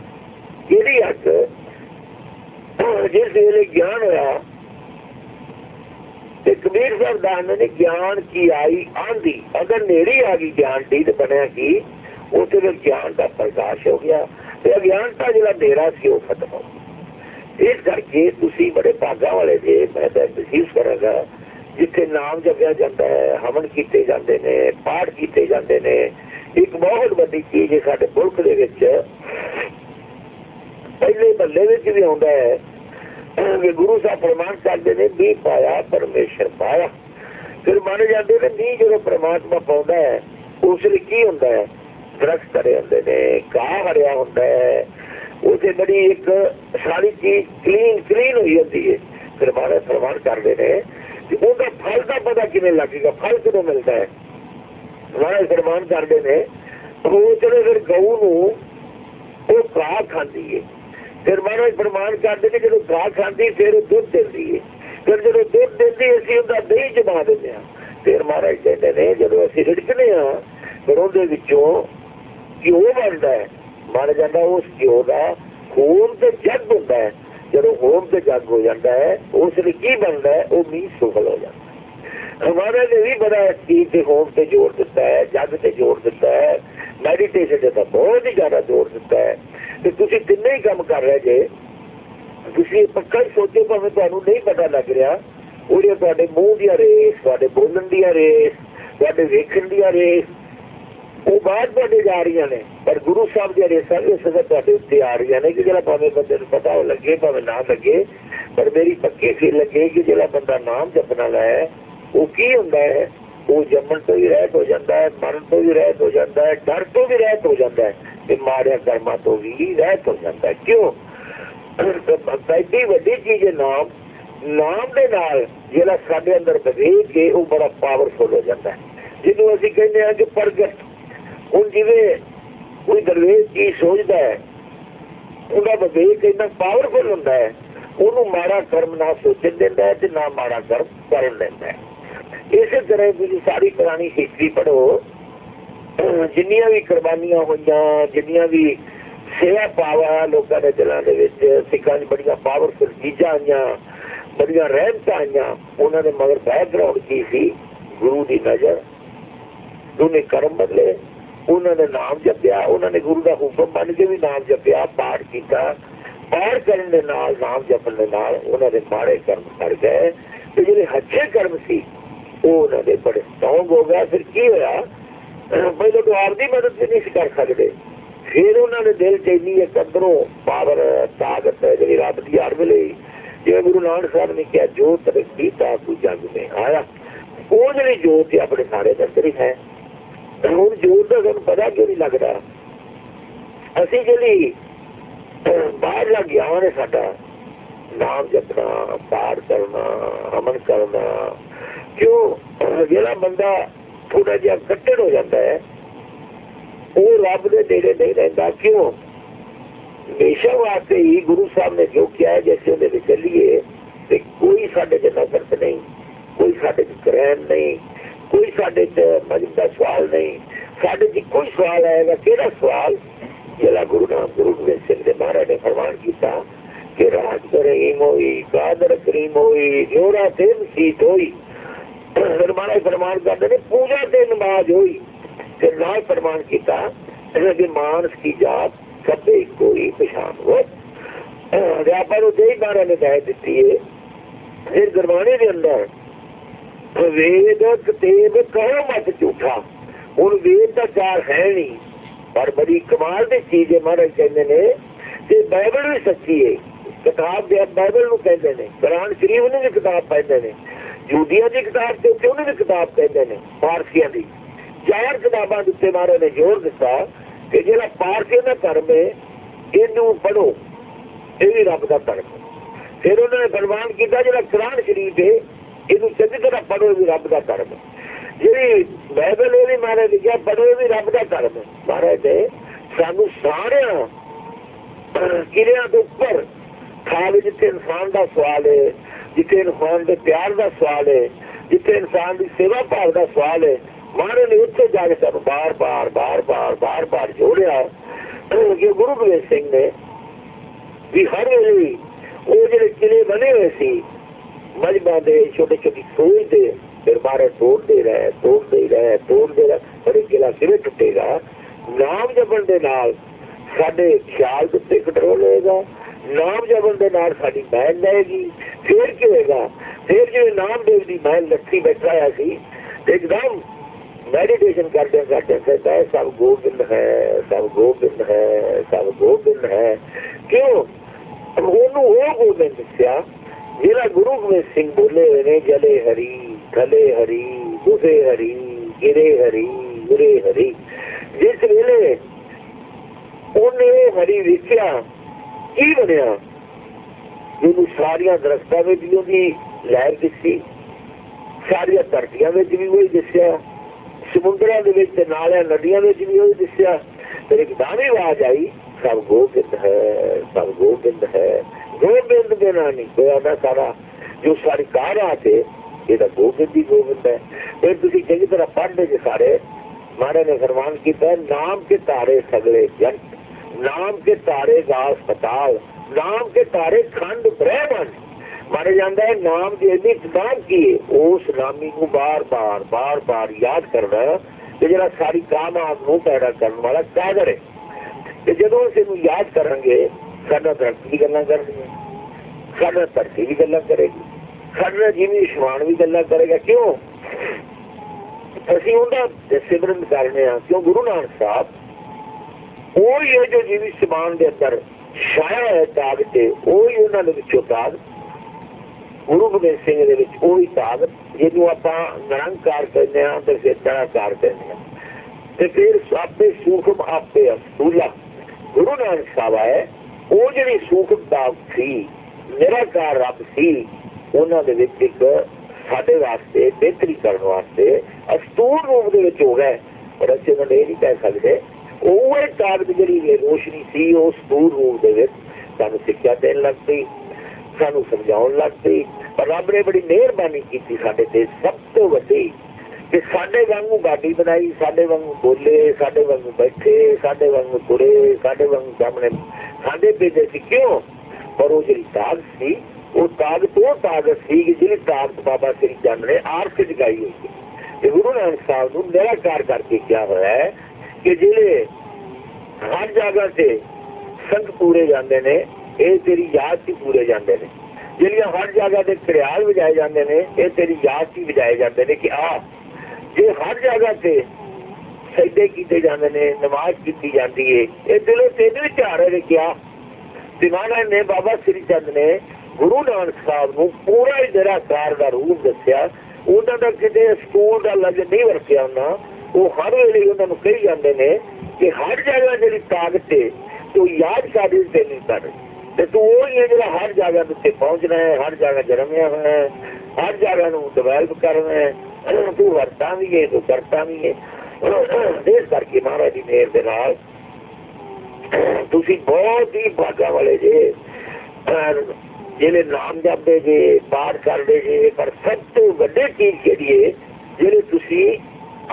Speaker 1: ਜਿਹੜੀ ਜਿਸ ਵੇਲੇ ਗਿਆਨ ਹੋਇਆ ਤੇ ਕਬੀਰ ਸਾਹਿਬ ਦਾਨ ਨੇ ਗਿਆਨ ਕੀ ਆਈ ਆਂਦੀ, ਅਗਰ ਨੇੜੀ ਆ ਗਈ ਗਿਆਨ ਦੀ ਤੇ ਬਣਿਆ ਕੀ, ਉਥੇ ਵਿੱਚ ਗਿਆਨ ਦਾ ਪ੍ਰਕਾਸ਼ ਹੋ ਗਿਆ ਤੇ ਅਗਿਆਨਤਾ ਜਿਹੜਾ ਡੇਰਾ ਸੀ ਉਹ ਖਤਮ ਹੋ ਗਿਆ। ਇਸ ਕਰਕੇ ਤੁਸੀਂ ਬੜੇ ਭਾਗਾ ਵਾਲੇ ਜੇ, ਮੈਂ ਤਾਂ ਮਹਿਸੂਸ ਕਰਾਂਗਾ ਜਿੱਥੇ ਨਾਮ ਜਪਿਆ ਜਾਂਦਾ ਹੈ, ਹਵਨ ਕੀਤੇ ਜਾਂਦੇ ਨੇ, ਪਾਠ ਕੀਤੇ ਜਾਂਦੇ ਨੇ, ਇੱਕ ਬਹੁਤ ਵੱਡੀ ਚੀਜ਼ ਹੈ ਸਾਡੇ ਮੁਲਕ ਦੇ ਵਿੱਚ। ਪਹਿਲੇ ਮੱਲੇ ਵਿੱਚ ਵੀ ਆਉਂਦਾ ਹੈ ਕਿ ਗੁਰੂ ਸਾਹਿਬ ਪ੍ਰਮਾਣ ਕਰਦੇ ਨੇ, ਵੀ ਪਾਇਆ ਪਰਮੇਸ਼ਰ ਪਾਇਆ। ਫਿਰ ਮੰਨ ਜਾਂਦੇ ਨੇ ਵੀ ਜਦੋਂ ਪ੍ਰਮਾਤਮਾ ਪਾਉਂਦਾ ਹੈ, ਉਸ ਲਈ ਕੀ ਹੁੰਦਾ ਹੈ? ਦਰਖਤ ਹਰੇ ਹੁੰਦੇ ਨੇ, ਘਾਹ ਹਰਿਆ ਹੁੰਦਾ ਹੈ। ਉਸੇ ਬੜੀ ਇੱਕ ਸਾਰੀ ਚੀਜ਼ ਕਲੀਨ ਕਲੀਨ ਹੋਈ ਹੁੰਦੀ ਹੈ। ਫਿਰ ਮਹਾਰਾਜ ਪ੍ਰਮਾਣ ਕਰਦੇ ਨੇ ਉਹਦਾ ਫਲ ਦਾ ਪਤਾ ਕਿਵੇਂ ਲੱਗੇਗਾ? ਫਲ ਕਦੋਂ ਮਿਲਦਾ ਹੈ? ਮਹਾਰਾਜ ਪ੍ਰਮਾਣ ਕਰਦੇ ਨੇ, ਉਹ ਜਿਹੜੇ ਫਿਰ ਗਊ ਨੂੰ ਉਹ ਘਾਹ ਖਾਂਦੀ ਹੈ ਫਿਰ ਮਹਾਰਾਜ ਪ੍ਰਮਾਣ ਕਰਦੇ ਨੇ, ਜਦੋਂ ਘਾਹ ਖਾਂਦੀ, ਫਿਰ ਉਹ ਦੁੱਧ ਦਿੰਦੀ ਹੈ ਫਿਰ ਜਦੋਂ ਦੁੱਧ ਦਿੰਦੀ ਅਸੀਂ ਉਹਦਾ ਦਹੀਂ ਜਮਾ ਦਿੰਦੇ ਆ ਫਿਰ ਮਹਾਰਾਜ ਕਹਿੰਦੇ ਨੇ, ਜਦੋਂ ਅਸੀਂ ਰਿੜਕਦੇ ਆ ਫਿਰ ਉਹਦੇ ਵਿੱਚੋਂ ਘਿਓ ਬਣਦਾ ਹੈ। ਮਰ ਜਾਂਦਾ ਉਸ ਘਿਓ ਦਾ ਖੂਨ ਤੇ ਜੱਗ ਹੁੰਦਾ ਹੈ। ਜਦੋਂ ਹੋਮ ਤੇ ਜੱਗ ਹੋ ਜਾਂਦਾ ਹੈ, ਉਸ ਲਈ ਕੀ ਬਣਦਾ ਹੈ? ਉਹ ਮੀਂਹ ਸੁਗਲ ਹੋ ਜਾਂਦਾ ਹਮਾਰੇ ਨੇ ਵੀ ਬੜਾ ਚੀਜ਼ ਤੇ ਹੋਮ ਤੇ ਜ਼ੋਰ ਦਿੱਤਾ ਹੈ, ਜੱਗ ਤੇ ਜ਼ੋਰ ਦਿੱਤਾ ਹੈ ਮੈਡੀਟੇਸ਼ਨ ਤੇ ਤਾਂ ਬਹੁਤ ਹੀ ਜ਼ਿਆਦਾ ਜ਼ੋਰ ਦਿੱਤਾ ਹੈ। ਤੇ ਤੁਸੀਂ ਤਿੰਨੇ ਹੀ ਕੰਮ ਕਰ ਰਹੇ ਜੇ, ਤੁਸੀਂ ਪੱਕਾ ਹੀ ਸੋਚੋ ਭਾਵੇਂ ਤੁਹਾਨੂੰ ਨਹੀਂ ਪਤਾ ਲੱਗ ਰਿਹਾ, ਉਹਦੇ ਤੁਹਾਡੇ ਮੂੰਹ ਦੀਆਂ ਰੇਸ, ਤੁਹਾਡੇ ਬੋਲਣ ਦੀਆਂ ਰੇਸ, ਤੁਹਾਡੇ ਵੇਖਣ ਦੀਆਂ ਰੇਸ ਉਹ ਬਾਅਦ ਤੁਹਾਡੇ ਜਾ ਰਹੀਆਂ ਨੇ। ਪਰ ਗੁਰੂ ਸਾਹਿਬ ਦੇ ਰੇਸਾਂ ਵੀ ਸਦਾ ਤੁਹਾਡੇ ਉੱਤੇ ਆ ਰਹੀਆਂ ਨੇ ਕਿ ਜਿਹੜਾ ਭਾਵੇਂ ਬੰਦੇ ਨੂੰ ਪਤਾ ਹੋ ਲੱਗੇ, ਭਾਵੇਂ ਨਾ ਲੱਗੇ, ਪਰ ਮੇਰੀ ਪੱਕੀ ਸੀ ਲੱਗੇ ਕਿ ਜਿਹੜਾ ਬੰਦਾ ਨਾਮ ਜਪਣ ਵਾਲਾ ਹੈ, ਉਹ ਕੀ ਹੁੰਦਾ ਹੈ? ਉਹ ਜੰਮਣ ਤੋਂ ਵੀ ਰਹਿਤ ਹੋ ਜਾਂਦਾ ਹੈ, ਮਰਨ ਤੋਂ ਵੀ ਰਹਿਤ ਹੋ ਜਾਂਦਾ ਹੈ, ਡਰ ਤੋਂ ਵੀ ਰਹਿਤ ਹੋ ਜਾਂਦਾ ਹੈ ਤੇ ਮਾਰਿਆ ਕਰਮਾਂ ਤੋਂ ਵੀ ਰਹਿਤ ਹੋ ਜਾਂਦਾ ਹੈ। ਕਿਉਂ? ਬੜੀ ਵੱਡੀ ਚੀਜ਼ ਹੈ ਨਾਮ। ਨਾਮ ਦੇ ਨਾਲ ਜਿਹੜਾ ਸਾਡੇ ਅੰਦਰ ਬਵੇ ਕੇ ਉਹ ਬੜਾ ਪਾਵਰਫੁਲ ਹੋ ਜਾਂਦਾ ਹੈ। ਜਿਹਨੂੰ ਅਸੀਂ ਕਹਿੰਦੇ ਹਾਂ ਕਿ ਪ੍ਰਗਟ। ਹੁਣ ਜਿਵੇਂ ਕੋਈ ਦਰਵੇਸ਼ ਕੀ ਸੋਚਦਾ ਹੈ, ਉਹਦਾ ਵਿਵੇਕ ਇੰਨਾ ਪਾਵਰਫੁਲ ਹੁੰਦਾ ਹੈ, ਉਹਨੂੰ ਮਾੜਾ ਕਰਮ ਨਾ ਸੋਚਣ ਦਿੰਦਾ ਹੈ ਤੇ ਨਾ ਮਾੜਾ ਕਰਮ ਕਰਨ ਦਿੰਦਾ ਇਸੇ ਤਰ੍ਹਾਂ ਤੁਸੀਂ ਸਾਰੀ ਪੁਰਾਣੀ ਹਿਸਟਰੀ ਪੜੋ ਜਿੰਨੀਆਂ ਵੀ ਕੁਰਬਾਨੀਆਂ ਹੋਈਆਂ, ਜਿੰਨੀਆਂ ਵੀ ਸੇਵਾ ਪਾਵਾ ਲੋਕਾਂ ਦੇ ਦਿਲਾਂ ਦੇ ਵਿੱਚ, ਸਿੱਖਾਂ ਦੀ ਬੜੀਆਂ ਪਾਵਰਫੁਲ ਚੀਜ਼ਾਂ ਆਈਆਂ, ਬੜੀਆਂ ਰਹਿਮਤਾਂ ਆਈਆਂ, ਉਹਨਾਂ ਦੇ ਮਗਰ ਬੈਕਗ੍ਰਾਉਂਡ ਕੀ ਸੀ? ਗੁਰੂ ਦੀ ਨਜ਼ਰ, ਉਹਨੇ ਕਰਮ ਬਦਲੇ ਉਹਨਾਂ ਨੇ ਨਾਮ ਜਪਿਆ, ਉਹਨਾਂ ਨੇ ਗੁਰੂ ਦਾ ਹੁਕਮ ਮੰਨ ਕੇ ਵੀ ਨਾਮ ਜਪਿਆ, ਪਾਠ ਕੀਤਾ। ਪਾਠ ਕਰਨ ਦੇ ਨਾਲ, ਨਾਮ ਜਪਣ ਦੇ ਨਾਲ ਉਹਨਾਂ ਦੇ ਮਾੜੇ ਕਰਮ ਕਰ ਗਏ। ਤੇ ਜਿਹੜੇ ਅੱਛੇ ਕਰਮ ਸੀ, ਉਹ ਉਹਨਾਂ ਦੇ ਬੜੇ ਸਟਰੋਂਗ ਹੋ ਗਿਆ ਫਿਰ ਕੀ ਹੋਇਆ? ਪਹਿਲਾਂ ਤਾਂ ਆਪਦੀ ਮਦਦ ਵੀ ਨਹੀਂ ਕਰ ਸਕਦੇ। ਫਿਰ ਉਹਨਾਂ ਦੇ ਦਿਲ 'ਚ ਇੰਨੀ ਇੱਕ ਅੰਦਰੋਂ ਪਾਵਰ ਤਾਕਤ ਜਿਹੜੀ ਰੱਬ ਦੀ ਆੜ ਮਿਲੇ ਜਿਵੇਂ ਗੁਰੂ ਨਾਨਕ ਸਾਹਿਬ ਨੇ ਕਿਹਾ, ਜੋਤ ਰੱਖੀ ਤਾਂ ਤੂੰ ਜਗ ਮੇ ਆਇਆ। ਉਹ ਜਿਹੜੀ ਜੋਤ ਆਪਣੇ ਸਾਰੇ ਦੇ ਅੰਦਰ ਹੀ ਹੈ ਹੁਣ ਜੋਤ ਦਾ ਸਾਨੂੰ ਪਤਾ ਕਿਉਂ ਨਹੀਂ ਲੱਗਦਾ? ਅਸੀਂ ਜਿਹੜੀ ਬਾਹਰਲਾ ਗਿਆਨ ਹੈ ਸਾਡਾ, ਨਾਮ ਜਪਣਾ, ਪਾਠ ਕਰਨਾ ਅਮਨ ਕਰਨਾ, ਕਿਉਂ ਜਿਹੜਾ ਬੰਦਾ ਥੋੜਾ ਜਿਹਾ ਕੱਟੜ ਹੋ ਜਾਂਦਾ ਹੈ, ਉਹ ਰੱਬ ਦੇ ਨੇੜੇ ਨਹੀਂ ਰਹਿੰਦਾ। ਕਿਉਂ? ਹਮੇਸ਼ਾ ਵਾਸਤੇ ਹੀ ਗੁਰੂ ਸਾਹਿਬ ਨੇ ਜੋ ਕਿਹਾ ਹੈ ਜੈਸੇ ਉਹਦੇ ਵਿੱਚ ਚੱਲੀਏ, ਤੇ ਕੋਈ ਸਾਡੇ ਜਨਾ ਕਰਤ ਨਹੀਂ, ਕੋਈ ਸਾਡੇ ਚ ਗ੍ਰਹਿਣ ਨਹੀਂ ਕੋਈ ਸਾਡੇ ਚ ਮਜਬ ਦਾ ਸਵਾਲ ਨਹੀਂ। ਸਾਡੇ ਚ ਕੋਈ ਸਵਾਲ ਆਏਗਾ ਕਿਹੜਾ ਸਵਾਲ? ਜਿਹੜਾ ਗੁਰੂ ਨਾਮ ਗੁਰੂ ਗੋਬਿੰਦ ਸਿੰਘ ਦੇ ਮਹਾਰਾਜ ਨੇ ਫਰਮਾਨ ਕੀਤਾ। ਕਿ ਰਾਜ ਕਰੀਮ ਹੋਈ ਕਾਦਰ ਕਰੀਮ ਹੋਈ ਜੋੜਾ ਤੇ ਮਸੀਤ ਹੋਈ। ਫਿਰ ਫਰਮਾਨ ਕਰਦੇ ਨੇ, ਪੂਜਾ ਤੇ ਨਮਾਜ਼ ਹੋਈ। ਤੇ ਨਾਲ ਫਰਮਾਨ ਕੀਤਾ ਕਿ ਮਾਨਸ ਕੀ ਜਾਤ, ਸਭੇ ਕੋਈ ਪਛਾਣ ਹੋ ਆਪਾਂ ਨੂੰ ਦੇਈ ਬਾਰੇ ਨੇ ਦਿੱਤੀ ਹੈ ਫਿਰ ਗੁਰਬਾਣੀ ਦੇ ਅੰਦਰ ਵੇਦ ਕਤੇਬ ਕਹੋ ਮਤ ਝੂਠਾ। ਹੁਣ ਵੇਦ ਦਾ ਚਾਰ ਹੈ ਨਹੀਂ ਪਰ ਬੜੀ ਕਮਾਲ ਦੀ ਚੀਜ਼ ਹੈ ਮਹਾਰਾਜ ਕਹਿੰਦੇ ਨੇ, ਤੇ ਬਾਈਬਲ ਵੀ ਸੱਚੀ ਹੈ ਕਿਤਾਬ ਦੇ ਬਾਈਬਲ ਨੂੰ ਕਹਿੰਦੇ ਨੇ, ਕੁਰਾਨ ਸ਼ਰੀਫ ਨੂੰ ਵੀ ਕਿਤਾਬ ਕਹਿੰਦੇ ਨੇ, ਯਹੂਦੀਆਂ ਦੀ ਕਿਤਾਬ ਤੇ ਉੱਤੇ ਉਹਨੂੰ ਵੀ ਕਿਤਾਬ ਕਹਿੰਦੇ ਨੇ, ਪਾਰਸੀਆਂ ਦੀ। ਚਾਰ ਕਿਤਾਬਾਂ ਦੇ ਉੱਤੇ ਮਹਾਰਾਜ ਨੇ ਜ਼ੋਰ ਦਿੱਤਾ ਕਿ ਜਿਹੜਾ ਪਾਰਸੀ ਦਾ ਧਰਮ ਹੈ ਇਹਨੂੰ ਪੜੋ ਇਹ ਵੀ ਰੱਬ ਦਾ ਧਰਮ ਫਿਰ ਉਹਨਾਂ ਨੇ ਫਰਮਾਨ ਕੀਤਾ ਜਿਹੜਾ ਕੁਰਾਨ ਸ਼ਰੀਫ ਹੈ ਇਹਨੂੰ ਚੰਗੀ ਤਰ੍ਹਾਂ ਪੜੋ ਵੀ ਰੱਬ ਦਾ ਧਰਮ। ਜਿਹੜੀ ਬਾਈਬਲ ਇਹ ਵੀ ਮਹਾਰਾਜ ਲਿਖਿਆ ਪੜੋ ਵੀ ਰੱਬ ਦਾ ਧਰਮ। ਹੈ ਮਹਾਰਾਜ ਸਾਨੂੰ ਸਾਰਿਆਂ ਕਿਰਿਆ ਦੇ ਉੱਪਰ ਖਾਲੀ ਜਿੱਥੇ ਇਨਸਾਨ ਦਾ ਸਵਾਲ ਹੈ ਜਿੱਥੇ ਇਨਸਾਨ ਦੇ ਪਿਆਰ ਦਾ ਸਵਾਲ ਹੈ ਜਿੱਥੇ ਇਨਸਾਨ ਦੀ ਸੇਵਾ ਭਾਵ ਦਾ ਸਵਾਲ ਹੈ ਮਹਾਰਾਜ ਨੇ ਉੱਥੇ ਜਾ ਕੇ ਸਾਨੂੰ ਬਾਰ-ਬਾਰ ਬਾਰ-ਬਾਰ ਬਾਰ-ਬਾਰ ਜੋੜਿਆ। ਕਿ ਗੁਰੂ ਗੋਬਿੰਦ ਸਿੰਘ ਨੇ ਵੀ ਹਰ ਵੇਲੇ ਉਹ ਜਿਹੜੇ ਕਿਲੇ ਬਣੇ ਹੋਏ ਸੀ ਮਜਬਾ ਦੇ ਛੋਟੇ ਛੋਟੀ ਸੋਈ ਦੇ ਫਿਰ ਬਾਰੇ ਤੋੜਦੇ ਰਹੇ ਤੋੜਦੇ ਰਹੇ, ਤੋੜਦੇ ਪਰ ਕਿਲਾ ਕਿਵੇਂ ਟੁੱਟੇਗਾ। ਨਾਮ ਜਪਣ ਦੇ ਨਾਲ ਸਾਡੇ ਖਿਆਲ ਉੱਤੇ ਕੰਟਰੋਲ ਹੋਏਗਾ। ਨਾਮ ਜਪਣ ਦੇ ਨਾਲ ਸਾਡੀ ਮਹਿਲ ਜਾਏਗੀ। ਫਿਰ ਕੀ ਹੋਏਗਾ? ਫਿਰ ਜਿਵੇਂ ਨਾਮ ਦੇਵ ਦੀ ਮਹਿਲ ਲੱਥੀ ਬੈਠਾ ਹੋਇਆ ਸੀ, ਇੱਕਦਮ ਮੈਡੀਟੇਸ਼ਨ ਕਰਦੇ ਕਰਦੇ ਕਹਿੰਦਾ ਹੈ ਸਭ ਗੋਬਿੰਦ ਹੈ, ਸਭ ਗੋਬਿੰਦ ਹੈ, ਸਭ ਗੋਬਿੰਦ ਹੈ। ਕਿਉਂ? ਉਹਨੂੰ ਉਹ ਗੋਬਿੰਦ ਦੱਸਿਆ ਜਿਹੜਾ ਗੁਰੂ ਗੋਬਿੰਦ ਸਿੰਘ ਬੋਲੇ ਹੋਏ ਨੇ, ਜਲੇ ਹਰੀ, ਥਲੇ ਹਰੀ ਦੁਸੇ ਹਰੀ, ਗਿਰੇ ਹਰੀ ਗੁਰੇ ਹਰੀ, ਜਿਸ ਵੇਲੇ ਉਹਨੇ ਹਰੀ ਵੇਖਿਆ, ਕੀ ਬਣਿਆ? ਜਿਹਨੂੰ ਸਾਰੀਆਂ ਦਰਖਤਾਂ ਵਿੱਚ ਵੀ ਉਹਦੀ ਲਹਿਰ ਦਿਸੀ, ਸਾਰੀਆਂ ਧਰਤੀਆਂ ਵਿੱਚ ਵੀ ਉਹੀ ਦਿਸਿਆ, ਸਮੁੰਦਰਾਂ ਦੇ ਵਿੱਚ ਨਾਲਿਆਂ, ਨਦੀਆਂ ਵਿੱਚ ਵੀ ਉਹੀ ਦਿਸਿਆ ਤੇ ਇੱਕ ਦਾਣੀ ਆਵਾਜ਼ ਆਈ, ਸਭ ਗੋਬਿੰਦ ਹੈ, ਸਭ ਗੋਬਿੰਦ ਹੈ। ਗੋਬਿੰਦ ਦੇ ਨਾਂ ਨਹੀਂ ਕੋਈ ਆਦਾ ਸਾਰਾ ਜੋ ਸਾਰੀ ਕਾਰਾਂ ਤੇ ਇਹਦਾ ਗੋਬਿੰਦ ਹੀ ਗੋਬਿੰਦ ਹੈ ਫਿਰ ਤੁਸੀਂ ਚੰਗੀ ਤਰ੍ਹਾਂ ਪੜ੍ਹਦੇ ਜੇ ਸਾਰੇ ਮਾਰੇ ਨੇ ਫਰਮਾਨ ਕੀਤਾ ਨਾਮ ਕੇ ਤਾਰੇ ਸਗਲੇ ਜੰਤ ਨਾਮ ਕੇ ਤਾਰੇ ਗਾਸ ਪਤਾਲ ਨਾਮ ਕੇ ਤਾਰੇ ਖੰਡ ਬ੍ਰਹਮੰਡ ਮਾਰੇ ਜਾਂਦਾ ਹੈ ਨਾਮ ਦੀ ਇੰਨੀ ਕਦਾਮ ਕੀ ਉਸ ਨਾਮੀ ਨੂੰ ਬਾਰ-ਬਾਰ ਬਾਰ-ਬਾਰ ਯਾਦ ਕਰਨਾ ਤੇ ਜਿਹੜਾ ਸਾਰੀ ਕਾਮਾਂ ਨੂੰ ਪੈਦਾ ਕਰਨ ਵਾਲਾ ਕਾਦਰ ਹੈ ਤੇ ਜਦੋਂ ਅਸੀਂ ਨੂੰ ਯਾਦ ਕਰਾਂਗੇ ਸਾਡਾ ਦਰਦ ਵੀ ਗੱਲਾਂ ਕਰਦੀ ਸਾਡਾ ਧਰਤੀ ਵੀ ਗੱਲਾਂ ਕਰੇਗੀ। ਸਾਡਾ ਜਿਵੇਂ ਇਸ਼ਵਾਨ ਵੀ ਗੱਲਾਂ ਕਰੇਗਾ। ਕਿਉਂ? ਅਸੀਂ ਉਹਦਾ ਸਿਮਰਨ ਕਰਨੇ ਆ। ਕਿਉਂ? ਗੁਰੂ ਨਾਨਕ ਸਾਹਿਬ, ਉਹ ਹੀ ਜੋ ਜੀਵੀ ਸਮਾਨ ਦੇ ਅੰਦਰ ਛਾਇਆ ਹੈ ਤਾਗ ਤੇ ਉਹ ਹੀ ਉਹਨਾਂ ਦੇ ਵਿੱਚੋਂ ਤਾਗ ਗੁਰੂ ਗੋਬਿੰਦ ਸਿੰਘ ਦੇ ਵਿੱਚ ਉਹ ਹੀ ਤਾਗ ਜਿਹਨੂੰ ਆਪਾਂ ਨਿਰੰਕਾਰ ਕਹਿੰਦੇ ਆ ਤੇ ਫਿਰ ਤੜਾਕਾਰ ਕਹਿੰਦੇ ਆ ਤੇ ਫਿਰ ਆਪੇ ਸੂਖਮ ਆਪੇ ਅਸੂਲਾ। ਗੁਰੂ ਨਾਨਕ ਸਾਹਿਬ ਆਏ। ਉਹ ਜਿਹੜੀ ਸੂਖਮ ਤਾਗ ਸੀ ਨਿਰਾਕਾਰ ਰੱਬ ਸੀ, ਉਹਨਾਂ ਦੇ ਵਿੱਚ ਇੱਕ ਸਾਡੇ ਵਾਸਤੇ ਬਿਹਤਰੀ ਕਰਨ ਵਾਸਤੇ ਅਸਤੂਰ ਰੂਪ ਦੇ ਵਿੱਚ ਹੋ ਗਏ। ਪਰ ਅਸੀਂ ਉਹਨਾਂ ਇਹ ਨਹੀਂ ਕਹਿ ਸਕਦੇ ਉਹ ਇਹ ਤਾਕਤ ਜਿਹੜੀ ਰੋਸ਼ਨੀ ਸੀ, ਉਹ ਸਤੂਰ ਰੂਪ ਦੇ ਵਿੱਚ ਸਾਨੂੰ ਸਿੱਖਿਆ ਦੇਣ ਲੱਗ ਪਈ, ਸਾਨੂੰ ਸਮਝਾਉਣ ਲੱਗ ਪਈ। ਪਰ ਰੱਬ ਨੇ ਬੜੀ ਮਿਹਰਬਾਨੀ ਕੀਤੀ ਸਾਡੇ ਤੇ, ਸਭ ਤੋਂ ਵੱਡੀ ਕਿ ਸਾਡੇ ਵਾਂਗੂ ਬਾਡੀ ਬਣਾਈ, ਸਾਡੇ ਵਾਂਗੂ ਬੋਲੇ, ਸਾਡੇ ਵਾਂਗੂ ਬੈਠੇ, ਸਾਡੇ ਵਾਂਗੂ ਤੁਰੇ, ਸਾਡੇ ਵਾਂਗੂ ਸਾਹਮਣੇ ਸਾਡੇ ਪੇਜੇ ਸੀ ਕਿਉਂ? ਪਰ ਉਹ ਜਿਹੜੀ ਤਾਕਤ ਸੀ, ਉਹ ਤਾਕਤ ਉਹ ਤਾਕਤ ਸੀ ਜਿਹੜੀ ਤਾਕਤ ਬਾਬਾ ਸ੍ਰੀ ਚੰਦ ਨੇ ਆਪ ਤੇ ਜਗਾਈ ਹੋਈ ਸੀ। ਤੇ ਗੁਰੂ ਨਾਨਕ ਸਾਹਿਬ ਨੂੰ ਨਿਰਾਕਾਰ ਕਰਕੇ ਕਿਹਾ ਹੋਇਆ ਹੈ ਕਿ ਜਿਹੜੇ ਹਰ ਜਗ੍ਹਾ ਤੇ ਸੰਤ ਪੂਰੇ ਜਾਂਦੇ ਨੇ, ਇਹ ਤੇਰੀ ਯਾਦ 'ਚ ਪੂਰੇ ਜਾਂਦੇ ਨੇ। ਜਿਹੜੀਆਂ ਹਰ ਜਗ੍ਹਾ ਤੇ ਕਰਿਆਲ ਵਜਾਏ ਜਾਂਦੇ ਨੇ, ਇਹ ਤੇਰੀ ਯਾਦ 'ਚ ਵਜਾਏ ਜਾਂਦੇ ਨੇ ਕਿ ਆ ਜੇ ਹਰ ਜਗ੍ਹਾ ਤੇ ਸੈਦੇ ਕੀਤੇ ਜਾਂਦੇ ਨੇ, ਨਮਾਜ਼ ਕੀਤੀ ਜਾਂਦੀ ਏ। ਇਹ ਦਿਲੋਂ ਤੈਨੂੰ ਵੀ ਧਿਆਨ ਨੇ ਕਿਹਾ ਦਿਵਾਨਾ ਨੇ ਬਾਬਾ ਸ੍ਰੀ ਚੰਦ ਨੇ ਗੁਰੂ ਨਾਨਕ ਸਾਹਿਬ ਨੂੰ ਪੂਰਾ ਨਿਰਾਕਾਰ ਦਾ ਰੂਪ ਦੱਸਿਆ। ਉਹਨਾਂ ਦਾ ਕਿਤੇ ਸਕੂਲ ਦਾ ਲਫ਼ਜ਼ ਨਹੀਂ ਵਰਤਿਆ ਉਹਨਾਂ ਉਹ ਹਰ ਵੇਲੇ ਉਹਨਾਂ ਨੂੰ ਕਹੀ ਜਾਂਦੇ ਨੇ ਕਿ ਹਰ ਜਗ੍ਹਾ ਜਿਹੜੀ ਤਾਕਤ ਹੈ ਤੂੰ ਯਾਦ ਸਾਡੀ ਤੇ ਨਹੀਂ ਕਰ। ਤੇ ਤੂੰ ਉਹ ਹੀ ਹੈ ਜਿਹੜਾ ਹਰ ਜਗ੍ਹਾ ਤੇ ਪਹੁੰਚਣਾ ਹੈ, ਹਰ ਜਗ੍ਹਾ ਜਨਮਿਆ ਹੋਇਆ ਹੈ, ਹਰ ਜਗ੍ਹਾ ਨੂੰ ਡਿਵੈਲਪ ਕਰਨਾ ਹੈ। ਤੂੰ ਵਰਤਾਂ ਵੀ ਹੈ ਤੂੰ ਕਰਤਾ ਵੀ ਹੈ ਇਸ ਕਰਕੇ ਮਹਾਰਾਜ ਦੀ ਮਿਹਰ ਦੇ ਨਾਲ। ਤੁਸੀਂ ਬਹੁਤ ਹੀ ਭਾਗਾ ਵਾਲੇ ਜੇ। ਜਿਹੜੇ ਨਾਮ ਜਪਦੇ ਜੇ ਪਾਠ ਕਰਦੇ ਜੇ, ਪਰ ਸਭ ਤੋਂ ਵੱਡੀ ਚੀਜ਼ ਜਿਹੜੀ ਹੈ ਜਿਹੜੇ ਤੁਸੀਂ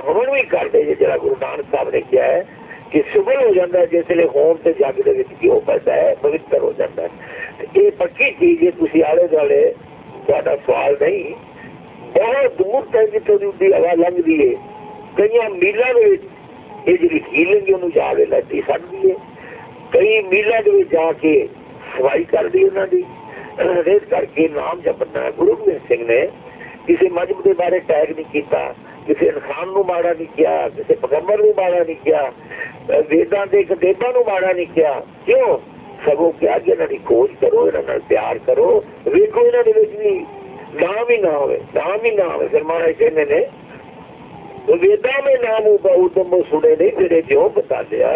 Speaker 1: ਹੁਣ ਵੀ ਕਰਦੇ ਜੇ, ਜਿਹੜਾ ਗੁਰੂ ਨਾਨਕ ਸਾਹਿਬ ਨੇ ਕਿਹਾ ਹੈ ਕਿ ਸੁਭਲ ਹੋ ਜਾਂਦਾ ਜਿਸ ਵੇਲੇ ਹੋਮ ਤੇ ਜੱਗ ਦੇ ਵਿੱਚ ਕੀ ਹੋ ਪੈਂਦਾ ਹੈ, ਪਵਿੱਤਰ ਹੋ ਜਾਂਦਾ ਹੈ। ਇਹ ਪੱਕੀ ਚੀਜ਼ ਹੈ ਤੁਸੀਂ ਆਲੇ ਦੁਆਲੇ ਤੁਹਾਡਾ ਸਵਾਲ ਨਹੀਂ, ਬਹੁਤ ਦੂਰ ਤੱਕ ਜਿੱਥੋਂ ਦੀ ਉੱਡੀ ਹਵਾ ਲੰਘਦੀ ਹੈ ਕਈਆਂ ਮੀਲਾਂ ਦੇ ਵਿੱਚ ਇਹ ਜਿਹੜੀ ਹੀਲਿੰਗ ਉਹਨੂੰ ਜਾ ਕੇ ਲੱਤੀ ਸਕਦੀ ਹੈ। ਕਈ ਮੀਲਾਂ ਦੇ ਵਿੱਚ ਜਾ ਕੇ ਸਫ਼ਾਈ ਕਰਦੀ ਉਹਨਾਂ ਦੀ। ਇਸ ਕਰਕੇ ਨਾਮ ਜਪਣਾ ਗੁਰੂ ਗੋਬਿੰਦ ਸਿੰਘ ਨੇ ਕਿਸੇ ਮਜਬ ਦੇ ਬਾਰੇ ਟੈਗ ਨਹੀਂ ਕੀਤਾ, ਕਿਸੇ ਇਨਸਾਨ ਨੂੰ ਮਾੜਾ ਨਹੀਂ ਕਿਹਾ, ਕਿਸੇ ਪੈਗੰਬਰ ਨੂੰ ਮਾੜਾ ਨਹੀਂ ਕਿਹਾ, ਵੇਦਾਂ ਦੇ ਦੇਵਤਾਂ ਨੂੰ ਮਾੜਾ ਨਹੀਂ ਕਿਹਾ। ਕਿਉਂ? ਸਗੋਂ ਕਿਹਾ ਕਿ ਇਹਨਾਂ ਦੀ ਖੋਜ ਕਰੋ, ਇਹਨਾਂ ਨਾਲ ਪਿਆਰ ਕਰੋ, ਵੇਖੋ ਇਹਨਾਂ ਦੇ ਵਿੱਚ ਵੀ ਨਾਮ ਹੀ ਨਾ ਹੋਵੇ, ਨਾਮ ਹੀ ਨਾ ਹੋਵੇ। ਫਿਰ ਮਹਾਰਾਜ ਕਹਿੰਦੇ ਨੇ ਵੇਦਾਂ में ਨਾਮ ਉਦਮ ਸੁਣੇ ਨਹੀਂ ਤੇਰੇ ਜੋ ਬਤਾ ਲਿਆ।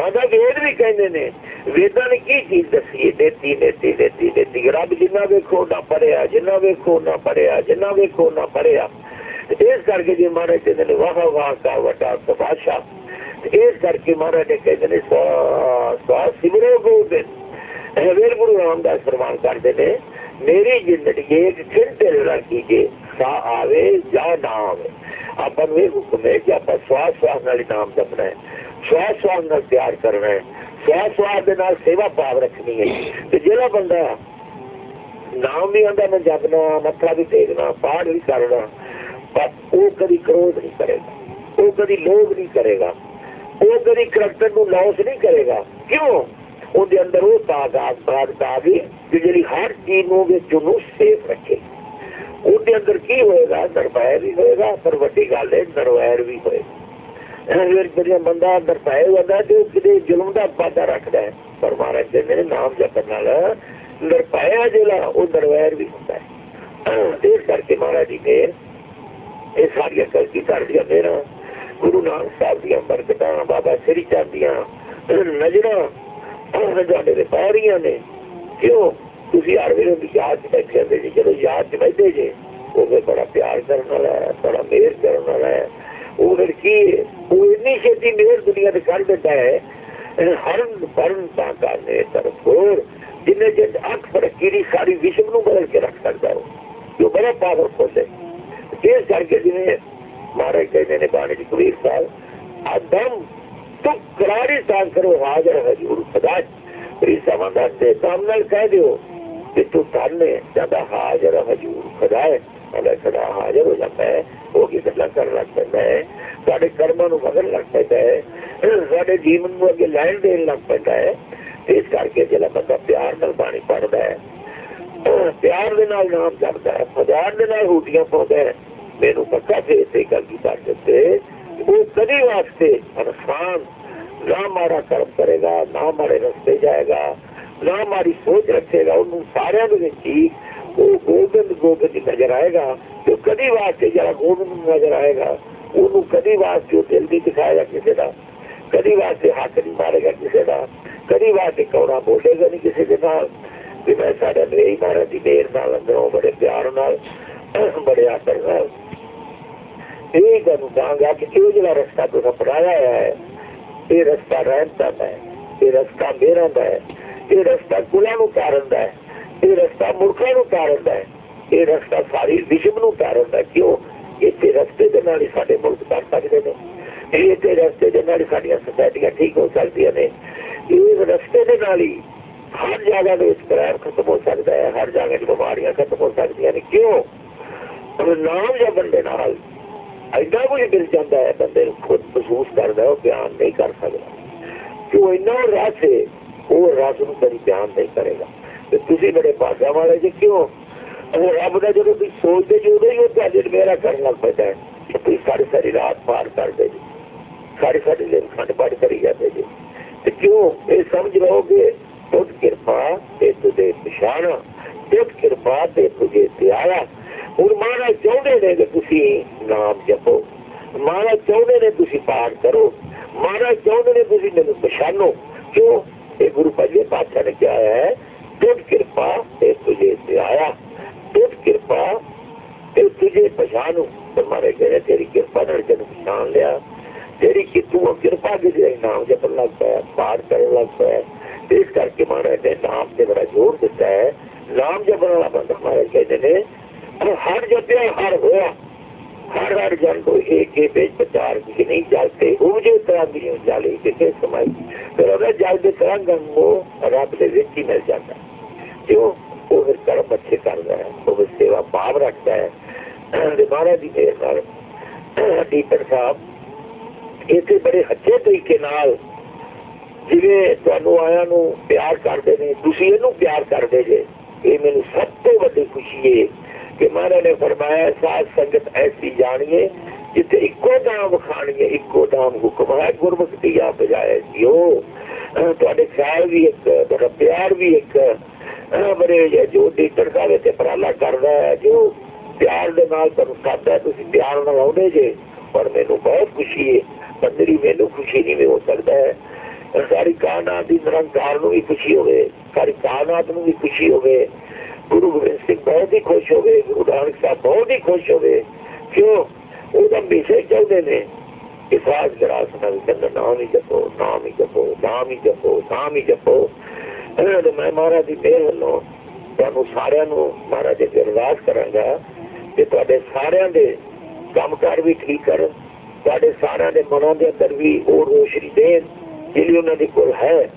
Speaker 1: ਆਦਾ ਵੇਦ ਵੀ ਕਹਿੰਦੇ ਨੇ, ਵੇਦਾਂ ਨੇ ਕੀ ਚੀਜ਼ ਦੱਸੀ ਦੇਤੀ ਦੇਤੀ ਦੇਤੀ ਦੇਤੀ। ਰੱਬ ਜਿੰਨਾ ਵੇਖੋ, ਨਾ ਪੜਿਆ ਜਿੰਨਾ ਵੇਖੋ, ਨਾ ਪੜਿਆ ਜਿੰਨਾ ਵੇਖੋ, ਨਾ ਪੜਿਆ ਇਸ ਕਰਕੇ ਜੇ ਮਹਾਰਾਜ ਕਹਿੰਦੇ ਨੇ, ਵਾਹ ਵਾਹ ਕਾ ਵਟਾ ਤਬਾਸ਼ਾ ਇਸ ਕਰਕੇ ਮਹਾਰਾਜ ਨੇ ਕਹਿੰਦੇ ਨੇ, ਸਵਾ ਸਵਾ ਸਿਮਰੋ ਗੋਬਿੰਦ ਇਹ ਵੇਰ ਗੁਰੂ ਰਾਮਦਾਸ ਫਰਮਾਨ ਕਰਦੇ ਨੇ, ਮੇਰੀ ਜ਼ਿੰਦਗੀ ਇੱਕ ਘੰਟੇ ਲੜਾ ਕੀਜੇ ਸਾ ਆਵੇ ਜਾਂ ਨਾ ਆਵੇ। ਆਪਾਂ ਨੂੰ ਇਹ ਹੁਕਮ ਹੈ ਕਿ ਆਪਾਂ ਸਵਾਸ ਸਵਾਸ ਨਾਲ ਹੀ ਨਾਮ ਜਪਣਾ ਹੈ। ਸਵਾਸ ਸਵਾਸ ਨਾਲ ਪਿਆਰ ਕਰਨਾ ਹੈ। ਸਵਾਸ ਸਵਾਸ ਦੇ ਨਾਲ ਸੇਵਾ ਭਾਵ ਰੱਖਣੀ ਹੈ। ਤੇ ਜਿਹੜਾ ਬੰਦਾ ਨਾਮ ਵੀ ਆਂਦਾ ਮੈਂ ਜਪਣਾ, ਮੱਥਾ ਵੀ ਟੇਕਣਾ, ਪਾਠ ਵੀ ਕਰਨਾ, ਪਰ ਉਹ ਕਦੀ ਕ੍ਰੋਧ ਨਹੀਂ ਕਰੇਗਾ। ਉਹ ਕਦੀ ਲੋਭ ਨਹੀਂ ਕਰੇਗਾ। ਉਹ ਕਦੀ ਕਰੈਕਟਰ ਨੂੰ ਲਾਸ ਨਹੀਂ ਕਰੇਗਾ। ਕਿਉਂ? ਉਹਦੇ ਅੰਦਰ ਉਹ ਤਾਕਤ ਤਾਕਤ ਆ ਗਈ ਜਿਹੜੀ ਹਰ ਚੀਜ਼ ਨੂੰ ਵਿੱਚ ਉਹਨੂੰ ਸੇਫ ਰੱਖੇ ਅੰਦਰ ਕੀ ਹੋਏਗਾ? ਨਰਵੈਰ ਵੀ ਹੋਏਗਾ, ਪਰ ਵੱਡੀ ਗੱਲ ਹੈ ਨਰਵੈਰ ਵੀ ਹੋਏਗਾ ਇਹ ਜਿਹੜਾ ਬੰਦਾ ਅੰਦਰ ਪਾਏ ਹੁੰਦਾ, ਤੇ ਕਿਤੇ ਜ਼ੁਲਮ ਦਾ ਪਾਦਾ ਰੱਖਦਾ ਹੈ। ਪਰ ਮਹਾਰਾਜ ਕਹਿੰਦੇ ਨੇ ਨਾਮ ਜਪਣ ਨਾਲ ਨਰਪਾਇਆ ਜਿਹੜਾ, ਉਹ ਨਰਵੈਰ ਵੀ ਹੁੰਦਾ ਹੈ। ਇਸ ਕਰਕੇ ਮਹਾਰਾਜ ਜੀ ਨੇ ਇਹ ਸਾਰੀਆਂ ਗਲਤੀ ਕਰਦੀਆਂ ਮੇਰਾ ਗੁਰੂ ਨਾਨਕ ਸਾਹਿਬ ਦੀਆਂ ਬਰਕਤਾਂ, ਬਾਬਾ ਸ੍ਰੀ ਚੰਦ ਦੀਆਂ ਨਜ਼ਰਾਂ ਤੁਹਾਡੇ ਦੇ ਪੈ ਰਹੀਆਂ ਨੇ। ਕਿਉਂ? ਤੁਸੀਂ ਹਰ ਵੇਲੇ ਯਾਦ ਚ ਬੈਠੇ ਹੁੰਦੇ ਜੀ ਜਦੋਂ ਯਾਦ ਚ ਬੈਠੇ ਜੇ। ਉਹ ਵੀ ਬੜਾ ਪਿਆਰ ਕਰਨ ਵਾਲਾ ਹੈ ਬੜਾ ਮਿਹਰ ਕਰਨ ਵਾਲਾ ਹੈ ਉਹ ਫਿਰ ਕੀ ਉਹ ਇੰਨੀ ਛੇਤੀ ਮਿਹਰ ਦੁਨੀਆ ਤੇ ਕਰ ਦਿੰਦਾ ਹੈ ਹਰਨ ਪਰਨ ਤਾਂ ਕਰਨੇ ਤਰਫ ਹੋਰ ਜਿੰਨੇ ਜਿੰਦ ਅੱਖ ਫੜਕੀ ਦੀ ਸਾਰੀ ਵਿਸ਼ਵ ਨੂੰ ਬਦਲ ਕੇ ਰੱਖ ਸਕਦਾ ਉਹ ਜੋ ਬੜਾ ਪਾਵਰਫੁਲ ਹੈ ਇਸ ਕਰਕੇ ਜਿਵੇਂ ਮਹਾਰਾਜ ਕਹਿੰਦੇ ਨੇ ਬਾਣੀ ਦੀ ਕਬੀਰ ਸਾਹਿਬ ਆਦਮ ਤੁਮ ਕਰਾਰੀ ਤਾਂ ਕਰੋ ਹਾਜ਼ਰ ਹਜੂਰ ਖੁਦਾ ਇਸ ਸਮਝਦਾ ਤੇ ਕੰਮ ਨਾਲ ਕਹਿ ਦਿਓ ਕਿ ਤੂੰ ਧੰਨੇ ਜਦ ਹਾਜ਼ਰ ਹਜੂਰ ਖੁਦਾ ਹੈ ਅਲੇ ਖੁਦਾ ਹਾਜ਼ਰ ਹੋ ਜਾਂਦਾ ਹੈ ਉਹ ਕੀ ਗੱਲਾਂ ਕਰ ਲੱਗ ਪੈਂਦਾ ਹੈ ਸਾਡੇ ਕਰਮਾਂ ਨੂੰ ਬਦਲ ਲੱਗ ਪੈਂਦਾ ਹੈ ਸਾਡੇ ਜੀਵਨ ਨੂੰ ਅੱਗੇ ਲੈਣ ਦੇਣ ਲੱਗ ਪੈਂਦਾ ਹੈ ਇਸ ਕਰਕੇ ਜਿਹੜਾ ਬੰਦਾ ਪਿਆਰ ਨਾਲ ਬਾਣੀ ਪੜਦਾ ਹੈ ਪਿਆਰ ਦੇ ਨਾਲ ਨਾਮ ਜਪਦਾ ਹੈ ਪਿਆਰ ਦੇ ਨਾਲ ਹੂਟੀਆਂ ਪਾਉਂਦਾ ਹੈ ਮੈਨੂੰ ਪੱਕਾ ਤੇ ਇਸੇ ਗੱਲ ਦੀ ਬਾਤ ਤੇ ਉਹ ਕਦੀ ਵਾਸਤੇ ਇਨਸਾਨ ਨਾ ਮਾਰਾ ਕਰਮ ਕਰੇਗਾ ਨਾ ਮਾਰੇ ਰਸਤੇ ਜਾਏਗਾ ਨਾ ਮਾਰੀ ਸੋਚ ਰੱਖੇਗਾ ਉਹਨੂੰ ਸਾਰਿਆਂ ਦੇ ਵਿੱਚ ਹੀ ਉਹ ਗੋਬਿੰਦ ਗੋਬਿੰਦ ਨਜ਼ਰ ਆਏਗਾ ਤੇ ਕਦੀ ਵਾਸਤੇ ਜਿਹੜਾ ਗੋਬਿੰਦ ਨਜ਼ਰ ਆਏਗਾ, ਉਹਨੂੰ ਕਦੀ ਵਾਸਤੇ ਉਹ ਦਿਲ ਨਹੀਂ ਦਿਖਾਏਗਾ ਕਿਸੇ ਦਾ। ਕਦੀ ਵਾਸਤੇ ਹੱਥ ਨਹੀਂ ਮਾਰੇਗਾ ਕਿਸੇ ਦਾ। ਕਦੀ ਵਾਸਤੇ ਕੌੜਾ ਬੋਲੇਗਾ ਨਹੀਂ ਕਿਸੇ ਦੇ ਨਾਲ। ਵੀ ਮੈਂ ਸਾਡਾ ਮੇਰੀ ਮਾਰਾ ਦੀ ਦੇਰ ਨਾਲ ਅੰਦਰੋਂ ਬੜੇ ਪਿਆਰ ਨਾਲ, ਬੜੇ ਆਦਰ ਨਾਲ ਇਹ ਗੱਲ ਕਹਾਂਗਾ ਕਿ ਇਹ ਜਿਹੜਾ ਰਸਤਾ ਤੁਸੀਂ ਪੜਾਇਆ ਹੈ, ਇਹ ਰਸਤਾ ਰਹਿਣ ਦਾ ਹੈ, ਇਹ ਰਸਤਾ ਮੇਰਾ ਦਾ ਹੈ, ਇਹ ਰਸਤਾ ਗੁਲਾਂ ਨੂੰ ਤਾਰਨ ਦਾ ਹੈ। ਇਹ ਰਸਤਾ ਮੁਰਖਾਂ ਨੂੰ ਤਾਰਨ ਦਾ ਹੈ। ਇਹ ਰਸਤਾ ਸਾਰੀ ਵਿਸ਼ਵ ਨੂੰ ਤਾਰਨ ਦਾ ਕਿਉਂ? ਇੱਥੇ ਰਸਤੇ ਦੇ ਨਾਲ ਹੀ ਸਾਡੇ ਮੁਲਕ ਤਰ ਸਕਦੇ ਨੇ। ਇਹ ਰਸਤੇ ਦੇ ਨਾਲ ਸਾਡੀਆਂ ਸੋਸਾਇਟੀਆਂ ਠੀਕ ਹੋ ਸਕਦੀਆਂ ਨੇ। ਇਸ ਰਸਤੇ ਦੇ ਨਾਲ ਹੀ ਹਰ ਜਗ੍ਹਾ ਦੇ ਵਿੱਚ ਖਤਮ ਹੋ ਸਕਦਾ ਹੈ। ਹਰ ਜਗ੍ਹਾ ਦੀ ਬਿਮਾਰੀਆਂ ਖਤਮ ਹੋ ਸਕਦੀਆਂ ਨੇ। ਕਿਉਂ? ਨਾਮ ਜਾਂ ਬੰਦੇ ਨਾਲ ਐਡਾ ਕੁਝ ਦਿਲ ਜਾਂਦਾ ਹੈ। ਬੰਦੇ ਨੂੰ ਖੁਦ ਮਹਿਸੂਸ ਕਰਦਾ ਉਹ ਬਿਆਨ ਨਹੀਂ ਕਰ ਸਕਦਾ। ਕਿਉਂ? ਇੰਨਾ ਰਸ ਹੈ, ਉਹ ਰਸ ਨੂੰ ਕਦੀ ਬਿਆਨ ਨਹੀਂ ਕਰੇਗਾ। ਤੁਸੀਂ ਬੜੇ ਭਾਗਾ ਵਾਲੇ ਜੀ ਕਿਉਂ? ਉਹ ਰੱਬ ਦਾ ਜਦੋਂ ਤੁਸੀਂ ਸੋਚਦੇ ਜੀ ਉਦੋਂ ਹੀ ਉਹ ਤੁਹਾਡੇ ਮੇਰਾ ਕਰਨ ਲੱਗ ਪੈਂਦਾ ਹੈ। ਤੁਸੀਂ ਸਾਰੀ ਸਾਰੀ ਰਾਤ ਪਾਰ ਕਰਦੇ ਜੀ। ਸਾਰੀ ਸਾਰੀ ਦਿਨ ਖੰਡ ਪਾਠ ਕਰੀ ਜਾਂਦੇ ਜੀ। ਤੇ ਕਿਉਂ? ਇਹ ਸਮਝ ਲਓਗੇ ਤੁਧ ਕਿਰਪਾ ਤੇ ਤੁਦੇ ਪਛਾਣ ਤੁਧ ਕਿਰਪਾ ਤੇ ਤੁਝੇ ਧਿਆਇਆ ਹੁਣ ਮਹਾਰਾਜ ਚਾਹੁੰਦੇ ਨੇ ਕਿ ਤੁਸੀਂ ਨਾਮ ਜਪੋ। ਮਹਾਰਾਜ ਚਾਹੁੰਦੇ ਨੇ ਤੁਸੀਂ ਪਾਠ ਕਰੋ। ਮਹਾਰਾਜ ਚਾਹੁੰਦੇ ਨੇ ਤੁਸੀਂ ਮੈਨੂੰ ਪਛਾਣੋ। ਕਿਉਂ? ਇਹ ਗੁਰੂ ਪਾਜੀ ਪਾਤਸ਼ਾਹ ਨੇ ਕਿਹਾ ਹੈ ਤੁਧ ਕਿਰਪਾ ਤੇ ਤੁਝੇ ਧਿਆਇਆ ਤੁਧ ਕਿਰਪਾ ਤੇ ਤੁਝੇ ਪਛਾਣੋ ਤੁਹਾਰੇ ਕਹਿੰਦੇ ਤੇਰੀ ਕਿਰਪਾ ਨਾਲ ਜਨ ਪਛਾਣ ਲਿਆ ਤੇਰੀ ਕਿ ਤੂੰ ਕਿਰਪਾ ਦੇ ਦੇ ਨਾਮ ਜਪਣ ਲੱਗ ਪਿਆ ਪਾਠ ਕਰਨ ਲੱਗ ਪਿਆ ਇਸ ਕਰਕੇ ਮਹਾਰਾਜ ਨੇ ਨਾਮ ਤੇ ਬੜਾ ਜ਼ੋਰ ਦਿੱਤਾ ਹੈ ਨਾਮ ਜਪਣ ਵਾਲਾ ਬੰਦਾ ਮਹਾਰਾਜ ਕਹਿੰਦੇ ਨੇ ਹਰ ਜਪਿਆ ਹਰ ਹੋਇਆ ਹਰ ਹਰ ਜਨ ਕੋ ਇੱਕ ਇੱਕ ਵਿੱਚ ਪ੍ਰਚਾਰ ਕੀ ਨਹੀਂ ਚੱਲਦੇ ਉਹ ਜੇ ਤਰ੍ਹਾਂ ਦੀ ਜਾਲੀ ਕਿਤੇ ਸਮਾਈ ਫਿਰ ਉਹਦਾ ਜਲ ਦੇ ਤਰ੍ਹਾਂ ਗੰਗੋ ਰੱਬ ਦੇ ਵਿੱਚ ਹੀ ਮਿਲ ਜਾਂਦਾ। ਕਿਉਂ? ਉਹ ਫਿਰ ਕਰਮ ਅੱਛੇ ਕਰਦਾ ਹੈ, ਉਹ ਸੇਵਾ ਭਾਵ ਰੱਖਦਾ ਹੈ। ਤੇ ਮਹਾਰਾਜ ਟੀਚਰ ਸਾਹਿਬ ਇਥੇ ਬੜੇ ਅੱਛੇ ਤਰੀਕੇ ਨਾਲ ਜਿਵੇਂ ਤੁਹਾਨੂੰ ਆਇਆਂ ਨੂੰ ਪਿਆਰ ਕਰਦੇ ਨੇ, ਤੁਸੀਂ ਇਹਨੂੰ ਪਿਆਰ ਕਰਦੇ ਜੇ, ਇਹ ਮੈਨੂੰ ਸਭ ਤੋਂ ਵੱਡੀ ਖੁਸ਼ੀ ਹੈ। ਕਿ ਮਹਾਰਾਜ ਨੇ ਫਰਮਾਇਆ, ਸਾਧ ਸੰਗਤ ਐਸੀ ਜਾਣੀਏ, ਜਿੱਥੇ ਇੱਕੋ ਦਾਮ ਖਾਣੀਏ ਇੱਕੋ ਦਾਮ ਹੁਕਮ ਹੈ ਗੁਰਮੁਖਤੀ ਆ ਬਜਾਏ ਜਿਓ। ਤੁਹਾਡੇ ਖਿਆਲ ਵੀ ਇੱਕ, ਤੁਹਾਡਾ ਪਿਆਰ ਵੀ ਇੱਕ ਬੜੇ ਜੋ ਡੀਟਰ ਸਾਹਿਬ ਤੇ ਪ੍ਰਾਲਾ ਕਰਦਾ ਹੈ। ਜੋ ਪਿਆਰ ਦੇ ਨਾਲ ਤੁਹਾਨੂੰ ਸਾਦਾ ਤੁਸੀਂ ਪਿਆਰ ਨਾਲ ਆਉਂਦੇ ਜੇ, ਪਰ ਮੈਨੂੰ ਬਹੁਤ ਖੁਸ਼ੀ ਹੈ ਬੰਦਰੀ ਮੈਨੂੰ ਖੁਸ਼ੀ ਨਹੀਂ ਹੋ ਸਕਦਾ ਹੈ। ਸਾਰੀ ਕਾਇਨਾਤ ਦੀ ਨਿਰੰਕਾਰ ਨੂੰ ਵੀ ਖੁਸ਼ੀ ਹੋਵੇ, ਸਾਰੀ ਕਾਇਨਾਤ ਨੂੰ ਵੀ ਖੁਸ਼ੀ ਹੋਵੇ, ਗੁਰੂ ਗੋਬਿੰਦ ਬਹੁਤ ਹੀ ਖੁਸ਼ ਹੋਵੇ ਗੁਰੂ ਨਾਨਕ ਸਾਹਿਬ ਬਹੁਤ ਹੀ ਖੁਸ਼ ਹੋਵੇ। ਕਿਉਂ? ਉਹ ਤਾਂ ਹਮੇਸ਼ਾ ਨੇ। ਕਿ ਸਾਜ ਨਾਲ ਕਹਿੰਦਾ, ਨਾਮ ਹੀ ਜਪੋ, ਨਾਮ ਹੀ ਜਪੋ, ਨਾਮ ਹੀ ਜਪੋ, ਨਾਮ ਹੀ ਜਪੋ। ਇਹਨਾਂ ਦੇ ਮੈਂ ਮਹਾਰਾਜ ਦੀ ਮਿਹਰ ਵੱਲੋਂ ਤੁਹਾਨੂੰ ਸਾਰਿਆਂ ਨੂੰ ਮਹਾਰਾਜ ਦੇ ਅਰਦਾਸ ਕਰਾਂਗਾ ਕਿ ਤੁਹਾਡੇ ਸਾਰਿਆਂ ਦੇ ਕੰਮਕਾਰ ਵੀ ਠੀਕ ਕਰਨ, ਤੁਹਾਡੇ ਸਾਰਿਆਂ ਦੇ ਮਨਾਂ ਦੇ ਅੰਦਰ ਵੀ ਉਹ ਰੋਸ਼ਨੀ ਦੇਣ ਜਿਹੜੀ ਉਹਨਾਂ ਦੇ ਕੋਲ ਹੈ।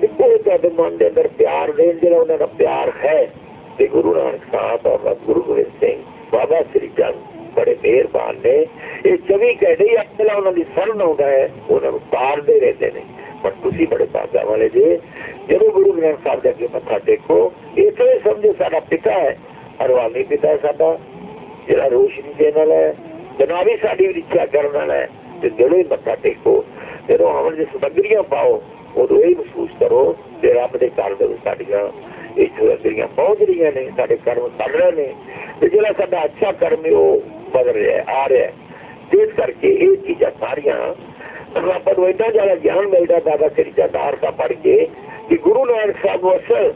Speaker 1: ਤੇ ਉਹ ਤੁਹਾਡੇ ਮਨ ਦੇ ਅੰਦਰ ਪਿਆਰ ਦੇਣ ਜਿਹੜਾ ਉਹਨਾਂ ਦਾ ਪਿਆਰ ਹੈ। ਤੇ ਗੁਰੂ ਨਾਨਕ ਸਾਹਿਬ ਬਾਬਾ ਗੁਰੂ ਗੋਬਿੰਦ ਸਿੰਘ, ਬਾਬਾ ਸ੍ਰੀ ਚੰਦ ਬੜੇ ਮਿਹਰਬਾਨ ਨੇ। ਇਹ 24 ਘੰਟੇ ਹੀ ਆਪਣਾ ਉਹਨਾਂ ਦੀ ਸਰਨ ਆਉਂਦਾ ਹੈ, ਉਹਨਾਂ ਨੂੰ ਤਾਰਦੇ ਰਹਿੰਦੇ ਨੇ। ਪਰ ਤੁਸੀਂ ਬੜੇ ਭਾਗਾ ਵਾਲੇ ਜੇ, ਜਦੋਂ ਗੁਰੂ ਗ੍ਰੰਥ ਸਾਹਿਬ ਦੇ ਅੱਗੇ ਮੱਥਾ ਟੇਕੋ ਇਹ ਸਮਝੋ ਸਾਡਾ ਪਿਤਾ ਹੈ। ਹਰਵਾਨੀ ਪਿਤਾ ਹੈ ਸਾਡਾ, ਜਿਹੜਾ ਰੋਸ਼ਨੀ ਦੇਣ ਵਾਲਾ ਹੈ, ਜਨਾਬੀ ਸਾਡੀ ਇੱਛਾ ਕਰਨ ਵਾਲਾ ਹੈ, ਤੇ ਜਦੋਂ ਹੀ ਮੱਥਾ ਟੇਕੋ, ਜਦੋਂ ਅਮਲ ਦੀ ਸਮੱਗਰੀਆਂ ਪਾਓ, ਉਦੋਂ ਇਹ ਮਹਿਸੂਸ ਕਰੋ ਕਿ ਰੱਬ ਦੇ ਘਰ ਦੇ ਵਿੱਚ ਸਾਡੀਆਂ ਇਹ ਸਮੱਗਰੀਆਂ ਪਹੁੰਚ ਰਹੀਆਂ ਨੇ, ਸਾਡੇ ਕਰਮ ਚੱਲ ਰਹੇ ਨੇ, ਤੇ ਜਿਹੜਾ ਸਾਡਾ ਅੱਛਾ ਕਰਮ ਹੈ, ਉਹ ਬਦਲ ਰਿਹਾ ਆ ਰਿਹਾ ਇਸ ਕਰਕੇ ਇਹ ਚੀਜ਼ਾਂ ਸਾਰੀਆਂ ਰੱਬ ਨੂੰ ਇੰਨਾ ਜ਼ਿਆਦਾ ਗਿਆਨ ਮਿਲਦਾ ਬਾਬਾ ਸ੍ਰੀ ਚੰਦਾਰ ਦਾ ਪੜ੍ਹ ਕੇ, ਕਿ ਗੁਰੂ ਨਾਨਕ ਸਾਹਿਬ ਅਸਲ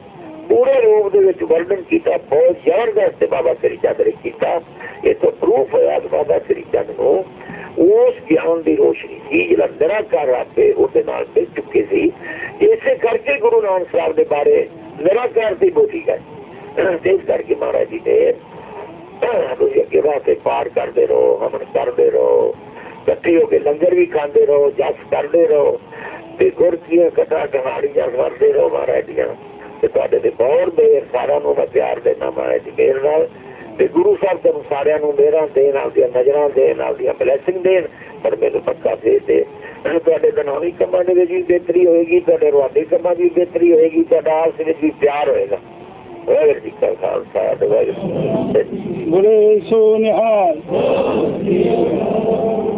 Speaker 1: ਪੂਰੇ ਰੂਪ ਦੇ ਵਿੱਚ ਵਰਣਨ ਕੀਤਾ, ਬਹੁਤ ਜ਼ਬਰਦਸਤ ਬਾਬਾ ਸ੍ਰੀ ਚੰਦ ਨੇ ਕੀਤਾ। ਇਹ ਤਾਂ ਪ੍ਰੂਫ ਹੋਇਆ ਬਾਬਾ ਸ੍ਰੀ ਚੰਦ ਨੂੰ ਉਸ ਗਿਆਨ ਦੀ ਰੋਸ਼ਨੀ ਸੀ, ਜਿਹੜਾ ਨਿਰਾਕਾਰ ਆਪੇ ਉਹਦੇ ਨਾਲ ਮਿਲ ਚੁੱਕੇ ਸੀ। ਇਸੇ ਕਰਕੇ ਗੁਰੂ ਨਾਨਕ ਸਾਹਿਬ ਦੇ ਬਾਰੇ ਨਿਰਾਕਾਰ ਦੀ ਬੋਲੀ ਗਈ ਤੇ ਇਸ ਕਰਕੇ ਮਹਾਰਾਜ ਜੀ ਤੁਸੀਂ ਅੱਗੇ ਵਾਸਤੇ ਪਾਰ ਕਰਦੇ ਰਹੋ ਹਮਨ ਕਰਦੇ ਰਹੋ ਇਕੱਠੇ ਹੋ ਕੇ ਲੰਗਰ ਵੀ ਖਾਂਦੇ ਰਹੋ ਜਸ ਕਰਦੇ ਰਹੋ ਤੇ ਗੁਰ ਦੀਆਂ ਕਥਾ ਕਹਾਣੀਆਂ ਕਰਦੇ ਰਹੋ ਮਹਾਰਾਜ ਦੀਆਂ ਤੇ ਤੁਹਾਡੇ ਤੇ ਬਹੁਤ ਦੇਰ ਸਾਰਿਆਂ ਨੂੰ ਮੈਂ ਪਿਆਰ ਦੇਣਾ ਮਹਾਰਾਜ ਜੀ ਮੇਰੇ ਨਾਲ ਤੇ ਗੁਰੂ ਸਾਹਿਬ ਤੁਹਾਨੂੰ ਸਾਰਿਆਂ ਨੂੰ ਮੇਰਾ ਦੇਣ, ਆਪਦੀਆਂ ਨਜ਼ਰਾਂ ਦੇਣ, ਆਪਦੀਆਂ ਬਲੇਸਿੰਗ ਦੇਣ। ਪਰ ਮੈਨੂੰ ਪੱਕਾ ਦੇ। ਦੇ ਤੁਹਾਡੇ ਦਨਾਵੀ ਕੰਮਾਂ ਦੇ ਵਿੱਚ ਵੀ ਬਿਹਤਰੀ ਹੋਏਗੀ, ਤੁਹਾਡੇ ਰਵਾਦੀ ਕੰਮਾਂ ਦੀ ਵੀ ਬਿਹਤਰੀ ਹੋਏਗੀ, ਤੁਹਾਡਾ ਆਪਸ ਵਿੱਚ ਵੀ ਪਿਆਰ ਹੋਏਗਾ। ਵਾਹਿਗੁਰੂ ਜੀ ਕਾ ਖਾਲਸਾ, ਵਾਹਿਗੁਰੂ ਜੀ
Speaker 2: ਸੋ ਨਿਹਾਲ